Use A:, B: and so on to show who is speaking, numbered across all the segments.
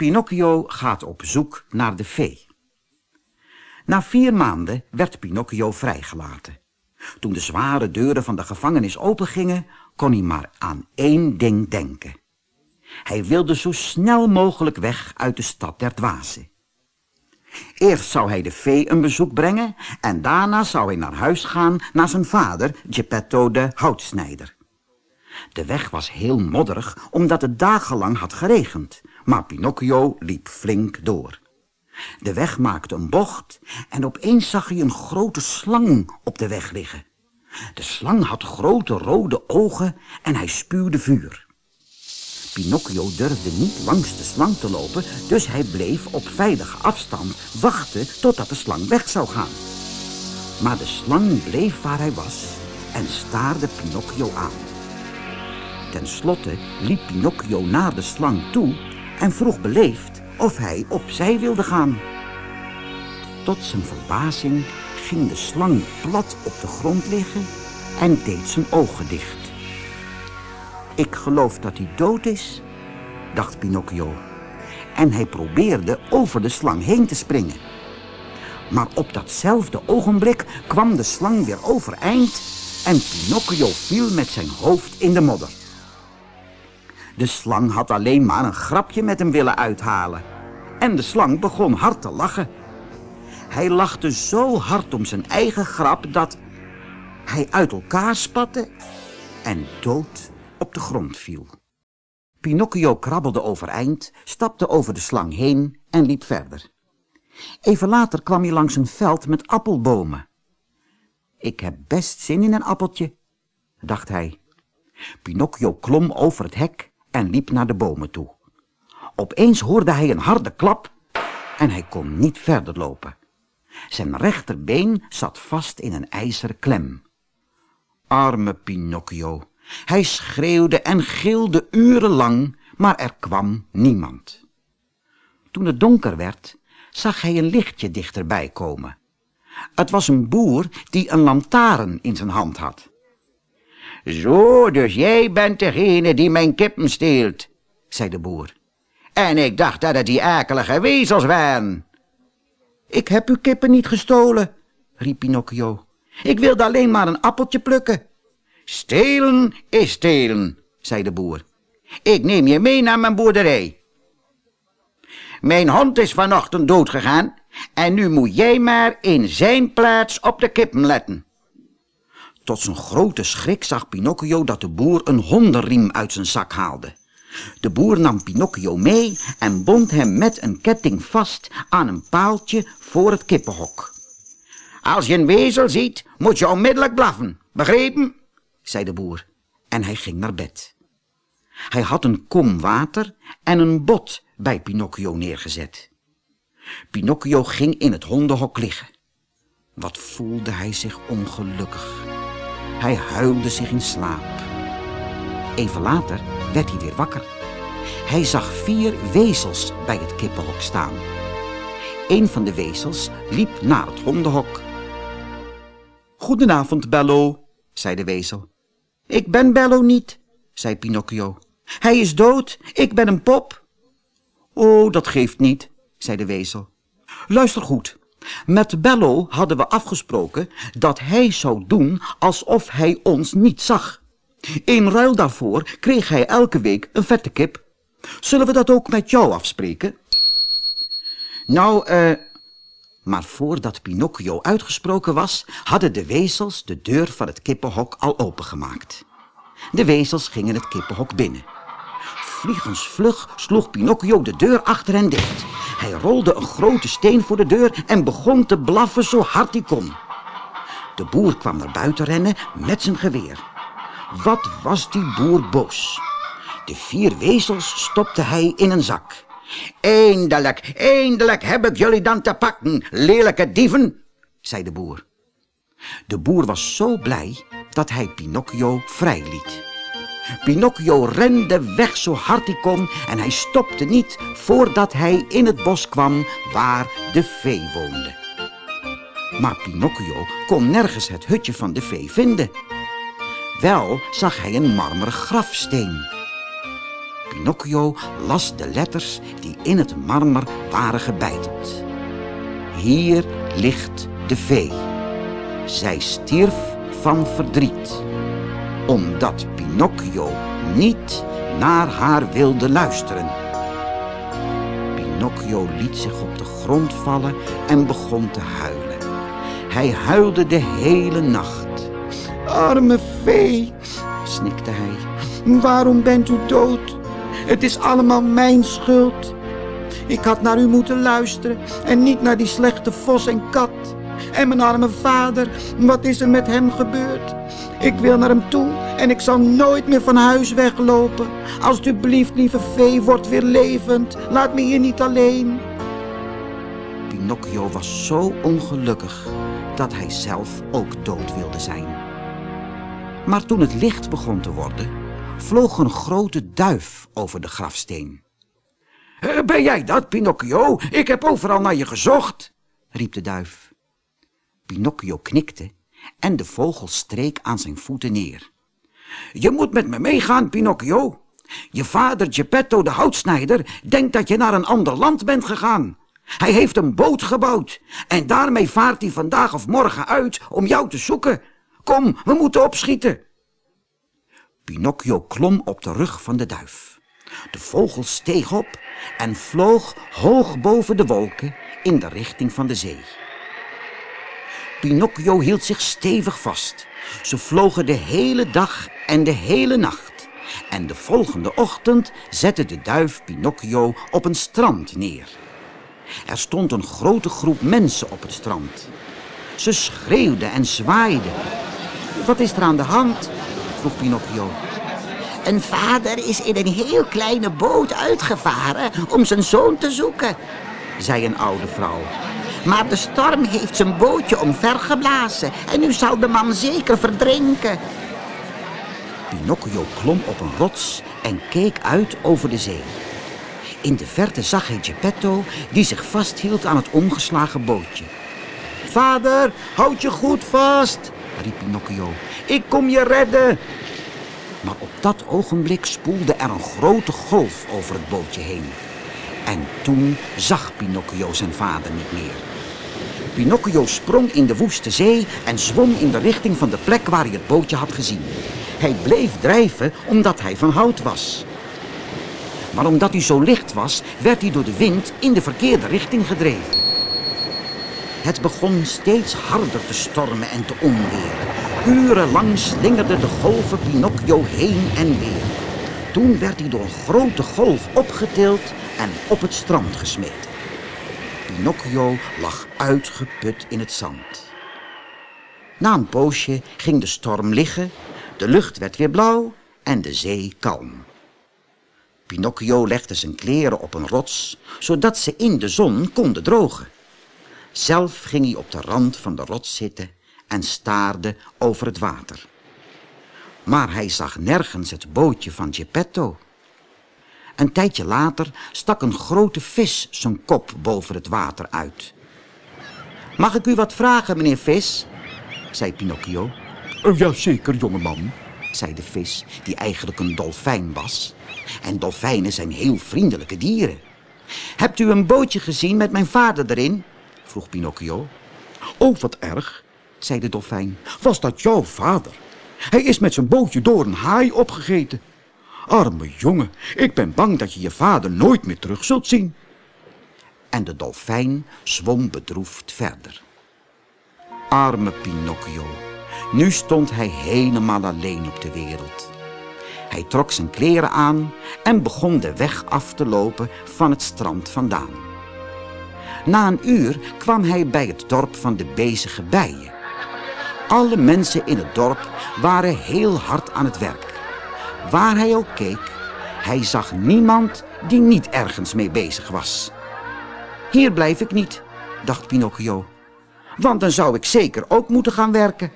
A: Pinocchio gaat op zoek naar de fee. Na vier maanden werd Pinocchio vrijgelaten. Toen de zware deuren van de gevangenis opengingen, kon hij maar aan één ding denken. Hij wilde zo snel mogelijk weg uit de stad der dwazen. Eerst zou hij de fee een bezoek brengen en daarna zou hij naar huis gaan naar zijn vader, Geppetto de houtsnijder. De weg was heel modderig omdat het dagenlang had geregend, maar Pinocchio liep flink door. De weg maakte een bocht en opeens zag hij een grote slang op de weg liggen. De slang had grote rode ogen en hij spuwde vuur. Pinocchio durfde niet langs de slang te lopen, dus hij bleef op veilige afstand wachten totdat de slang weg zou gaan. Maar de slang bleef waar hij was en staarde Pinocchio aan. Ten slotte liep Pinocchio naar de slang toe en vroeg beleefd of hij opzij wilde gaan. Tot zijn verbazing ging de slang plat op de grond liggen en deed zijn ogen dicht. Ik geloof dat hij dood is, dacht Pinocchio. En hij probeerde over de slang heen te springen. Maar op datzelfde ogenblik kwam de slang weer overeind en Pinocchio viel met zijn hoofd in de modder. De slang had alleen maar een grapje met hem willen uithalen. En de slang begon hard te lachen. Hij lachte zo hard om zijn eigen grap dat hij uit elkaar spatte en dood op de grond viel. Pinocchio krabbelde overeind, stapte over de slang heen en liep verder. Even later kwam hij langs een veld met appelbomen. Ik heb best zin in een appeltje, dacht hij. Pinocchio klom over het hek en liep naar de bomen toe. Opeens hoorde hij een harde klap en hij kon niet verder lopen. Zijn rechterbeen zat vast in een ijzeren klem. Arme Pinocchio, hij schreeuwde en gilde urenlang, maar er kwam niemand. Toen het donker werd, zag hij een lichtje dichterbij komen. Het was een boer die een lantaarn in zijn hand had.
B: Zo, dus jij bent degene die mijn kippen steelt, zei de boer. En ik dacht dat het die akelige wezels waren.
A: Ik heb uw kippen niet gestolen, riep Pinocchio. Ik wilde alleen maar een appeltje plukken.
B: Stelen is stelen, zei de boer. Ik neem je mee naar mijn boerderij. Mijn hond is vanochtend doodgegaan en nu moet jij maar in zijn plaats op de kippen letten.
A: Tot zijn grote schrik zag Pinocchio dat de boer een hondenriem uit zijn zak haalde. De boer nam Pinocchio mee en bond hem met een ketting vast aan een paaltje voor het kippenhok.
B: Als je een wezel ziet, moet je onmiddellijk blaffen, begrepen?
A: zei de boer, en hij ging naar bed. Hij had een kom water en een bot bij Pinocchio neergezet. Pinocchio ging in het hondenhok liggen. Wat voelde hij zich ongelukkig. Hij huilde zich in slaap. Even later werd hij weer wakker. Hij zag vier wezels bij het kippenhok staan. Een van de wezels liep naar het hondenhok. Goedenavond, Bello, zei de wezel. Ik ben Bello niet, zei Pinocchio. Hij is dood, ik ben een pop. Oh, dat geeft niet, zei de wezel. Luister goed. Met Bello hadden we afgesproken dat hij zou doen alsof hij ons niet zag. In ruil daarvoor kreeg hij elke week een vette kip. Zullen we dat ook met jou afspreken? Nou, eh... Maar voordat Pinocchio uitgesproken was, hadden de wezels de deur van het kippenhok al opengemaakt. De wezels gingen het kippenhok binnen. Vliegensvlug sloeg Pinocchio de deur achter hen dicht. Hij rolde een grote steen voor de deur en begon te blaffen zo hard hij kon. De boer kwam naar buiten rennen met zijn geweer. Wat was die boer boos. De vier wezels stopte hij in een zak.
B: Eindelijk, eindelijk heb ik jullie dan te pakken, lelijke dieven, zei de boer.
A: De boer was zo blij dat hij Pinocchio vrijliet. Pinocchio rende weg zo hard hij kon en hij stopte niet voordat hij in het bos kwam waar de vee woonde. Maar Pinocchio kon nergens het hutje van de vee vinden. Wel zag hij een marmeren grafsteen. Pinocchio las de letters die in het marmer waren gebeiteld. Hier ligt de vee. Zij stierf van verdriet, omdat Pinocchio niet naar haar wilde luisteren. Pinocchio liet zich op de grond vallen en begon te huilen. Hij huilde de hele nacht.
B: Arme vee, snikte hij. Waarom bent u dood? Het is allemaal mijn schuld. Ik had naar u moeten luisteren en niet naar die slechte vos en kat. En mijn arme vader, wat is er met hem gebeurd? Ik wil naar hem toe en ik zal nooit meer van huis weglopen. Alsjeblieft, lieve vee, word weer levend. Laat me hier niet alleen.
A: Pinocchio was zo ongelukkig dat hij zelf ook dood wilde zijn. Maar toen het licht begon te worden, vloog een grote duif over de grafsteen.
B: Eh, ben jij dat, Pinocchio? Ik heb overal naar je gezocht, riep de duif.
A: Pinocchio knikte en de vogel streek aan zijn voeten neer.
B: Je moet met me meegaan, Pinocchio. Je vader Geppetto de houtsnijder denkt dat je naar een ander land bent gegaan. Hij heeft een boot gebouwd en daarmee vaart hij vandaag of morgen uit om jou te zoeken. Kom, we moeten opschieten.
A: Pinocchio klom op de rug van de duif. De vogel steeg op en vloog hoog boven de wolken in de richting van de zee. Pinocchio hield zich stevig vast. Ze vlogen de hele dag en de hele nacht. En de volgende ochtend zette de duif Pinocchio op een strand neer. Er stond een grote groep mensen op het strand. Ze schreeuwden en zwaaiden. Wat is er aan de hand? vroeg Pinocchio.
C: Een vader is in een heel kleine boot uitgevaren om zijn zoon te zoeken, zei een oude vrouw. Maar de storm heeft zijn bootje omvergeblazen en nu zal de man zeker verdrinken.
A: Pinocchio klom op een rots en keek uit over de zee. In de verte zag hij Geppetto, die zich vasthield aan het omgeslagen bootje.
B: Vader, houd je goed vast, riep Pinocchio. Ik kom je redden.
A: Maar op dat ogenblik spoelde er een grote golf over het bootje heen. En toen zag Pinocchio zijn vader niet meer. Pinocchio sprong in de woeste zee en zwom in de richting van de plek waar hij het bootje had gezien. Hij bleef drijven omdat hij van hout was. Maar omdat hij zo licht was, werd hij door de wind in de verkeerde richting gedreven. Het begon steeds harder te stormen en te onweren. Urenlang slingerden de golven Pinocchio heen en weer. Toen werd hij door een grote golf opgetild en op het strand gesmeten. Pinocchio lag uitgeput in het zand. Na een poosje ging de storm liggen, de lucht werd weer blauw en de zee kalm. Pinocchio legde zijn kleren op een rots, zodat ze in de zon konden drogen. Zelf ging hij op de rand van de rots zitten en staarde over het water. Maar hij zag nergens het bootje van Geppetto. Een tijdje later stak een grote vis zijn kop boven het water uit. Mag ik u wat vragen, meneer vis? zei Pinocchio.
D: Oh, Jazeker, jongeman,
A: zei de vis, die eigenlijk een dolfijn was. En dolfijnen zijn heel vriendelijke dieren. Hebt u een bootje gezien met mijn vader erin? vroeg Pinocchio.
D: Oh, wat erg, zei de dolfijn. Was dat jouw vader? Hij is met zijn bootje door een haai opgegeten. Arme jongen, ik ben bang dat je je vader nooit meer terug zult zien.
A: En de dolfijn zwom bedroefd verder. Arme Pinocchio, nu stond hij helemaal alleen op de wereld. Hij trok zijn kleren aan en begon de weg af te lopen van het strand vandaan. Na een uur kwam hij bij het dorp van de bezige bijen. Alle mensen in het dorp waren heel hard aan het werk. Waar hij ook keek, hij zag niemand die niet ergens mee bezig was. Hier blijf ik niet, dacht Pinocchio, want dan zou ik zeker ook moeten gaan werken.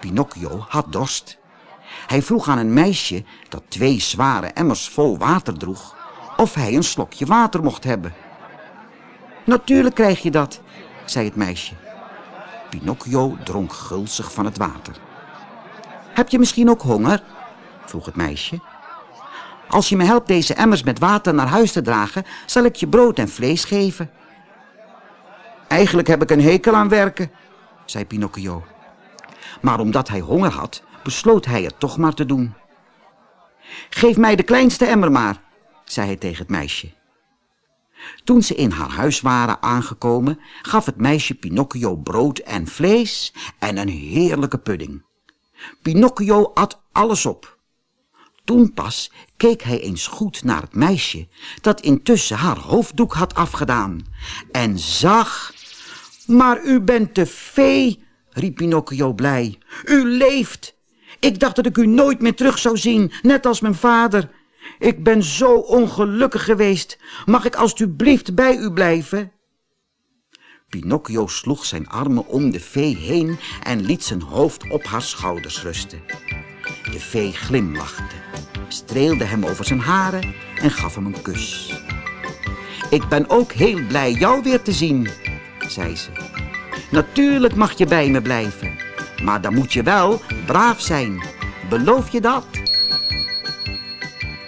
A: Pinocchio had dorst. Hij vroeg aan een meisje dat twee zware emmers vol water droeg... of hij een slokje water mocht hebben. Natuurlijk krijg je dat, zei het meisje. Pinocchio dronk gulzig van het water. Heb je misschien ook honger? Vroeg het meisje. Als je me helpt deze emmers met water naar huis te dragen, zal ik je brood en vlees geven. Eigenlijk heb ik een hekel aan werken, zei Pinocchio. Maar omdat hij honger had, besloot hij het toch maar te doen. Geef mij de kleinste emmer maar, zei hij tegen het meisje. Toen ze in haar huis waren aangekomen, gaf het meisje Pinocchio brood en vlees en een heerlijke pudding. Pinocchio at alles op. Toen pas keek hij eens goed naar het meisje, dat intussen haar hoofddoek had afgedaan, en zag... Maar u bent de fee, riep Pinocchio blij. U leeft! Ik dacht dat ik u nooit meer terug zou zien, net als mijn vader. Ik ben zo ongelukkig geweest. Mag ik alstublieft bij u blijven? Pinocchio sloeg zijn armen om de vee heen en liet zijn hoofd op haar schouders rusten. De vee glimlachte, streelde hem over zijn haren en gaf hem een kus. Ik ben ook heel blij jou weer te zien, zei ze. Natuurlijk mag je bij me blijven, maar dan moet je wel braaf zijn. Beloof je dat?